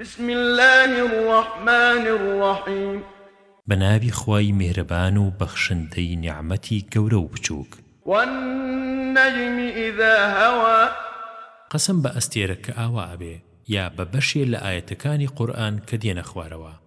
بسم اللە الرحمن الرحیم. بە ناوی خوای میهرەبان و بەخشندەی نیعمەتی گەورە و بچووک. والنجم اذا هوا. قەسەم بە ئەستێرە کە ئاوا ئەبێ. یا بە بەشێ لە ئایەتەکانی قورئان کە دێنە خوارەوە.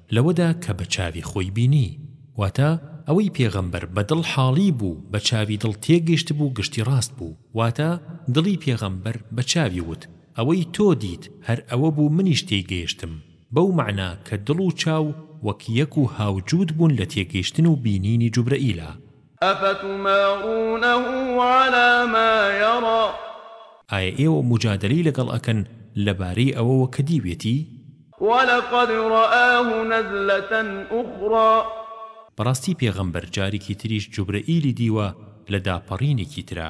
لەوەدا کە بە چاوی خۆی بینی، واتە، ئەوەی پێغەمبەر بە دڵ حاڵی بوو بە چاوی دڵ تێگەشتبوو گشتی ڕاست بوو، واتە، دڵی پێغەمبەر بە چاوی وت، ئەوەی تۆ دیت هەر ئەوە بوو منیش تێیگەیشتم، بەو مەعنا کە دڵ و چاو وەک یەک و هاوجووت بوون لە تێگەیشتن و بینینی جوبرەئیلە، ئەفەتومارونەه علی ما یری. ئایا ئێوە موجادەلەی لەگەڵ ئەکەن لەبارەی ئەوەوە کە دیوێتی؟ ولقد رآه نزلة اخری. بەڕاستی پێغەمبەر جارێکی تریش جوبرەئیلی دیوە لە داپەڕینێکی ترا.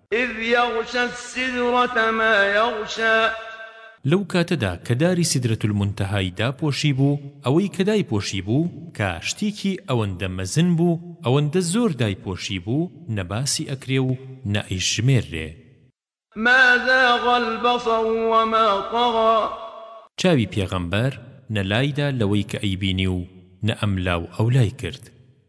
اذ یغشی السدرە ما یغشی لەو کاتەدا کە داری سیدرەت المنتهی داپۆشیبوو، ئەوەی کە دایپۆشیبوو، کە شتێکی ئەوەندە مەزن بوو، ئەوەندە زۆر دایپۆشیبوو، نە باسی ئەکرێ و نە ئەیژمێررێ. ما زاغ البصر وما طغی. چاوی پێغەمبەر نە لایدا لەوەی کە ئەیبینی و نە ئەملا و ئەولای کرد.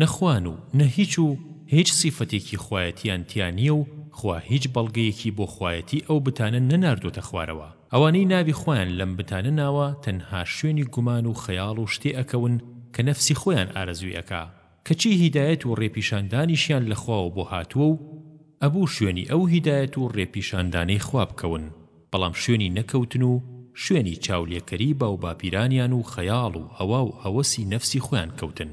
نە خوان و نە هیچ و هیچ سیفەتێکی خوایەتیان تیا نییە و خوا هیچ بەڵگەیەکی بۆ خوایەتی ئەو بتانە نەناردۆتە خوارەوە. ئەوانەی ناوی خۆیان لەم بتانە ناوە تەنها شوێنی گومان و خەیاڵ و شتێ ئەکەون کە نەفسی خۆیان ئارەزووی ئەکا کەچی هیدایەت و ڕێپیشاندانیشیان لە خواوە بۆ هاتووە و ئەبوو شوێنی ئەو هیدایەت و ڕێپیشاندانەی خوا بکەون بەڵام شوێنی نەکەوتن و شوێنی چاولێکەری باوباپیرانیان و خەیاڵ و هەوا و هەوەسی نەفسی خۆیان کەوتن.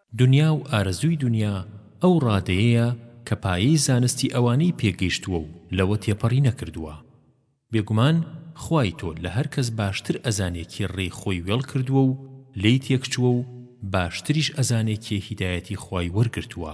دونیا و ئارەزووی دونیا ئەو ڕادەیەیە کە پایەی زانستی ئەوانەی پێگەیشتووە و لەوە تێپەڕی نەکردووە. بێگومان خوای تۆ لە هەر کەس باشتر ئەزانێ کێ ڕێی خۆی وێڵ کردووە و لێی تێکچووە و باشتریش ئەزانێ کێ هیدایەتی خوای وەرگرتووە.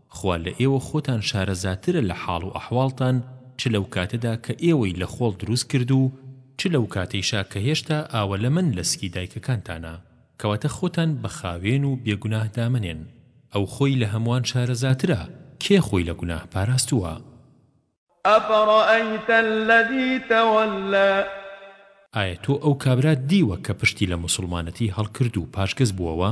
خوا لە ئێوە خۆتان شارەزاترە لە حاڵ و ئەحواڵتان چ لەو کاتەدا کە ئێوەی لە خۆڵ دروست کرد و چ لەو کاتەیشا کە هێشتا ئاوەلەمەن لە سکی دایکەکانتانە کەواتە خۆتان بە خاوێن و بێ گوناه دامەنێن ئەو خۆی لە هەمووان شارەزاترە کێ خۆی لە گوناه پاراستووە. افرئیت الذی تولی. ئایا تۆ ئەو کابرات دیوە کە پشتی لە موسوڵمانەتی هەڵکرد و پاشگەز بووەوە؟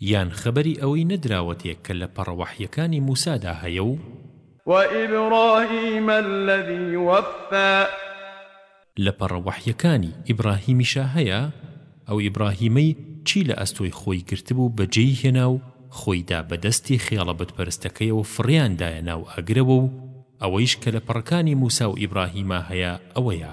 یان خەبەری ئەوەی نەدراوەتێ کە لە پەڕە وەحییەکانی مووسادا هەیە و. وَإِبْرَاهِیمَ الَّذِی وَفَّا. لە پەڕە وەحییەکانی ئیبڕاهیمیشا هەیە، ئەو ئیبڕاهیمەی چی لە ئەستۆی خۆی گرتبوو بەجێی هێنا و خۆی دا بە دەستی خێڵە بتپەرستەکەیەوە فڕێیان دایە ناو ئاگرەوە و ئەوەیش کە لە پەڕەکانی مووسا و ئیبڕاهیما هەیە ئەوەیە.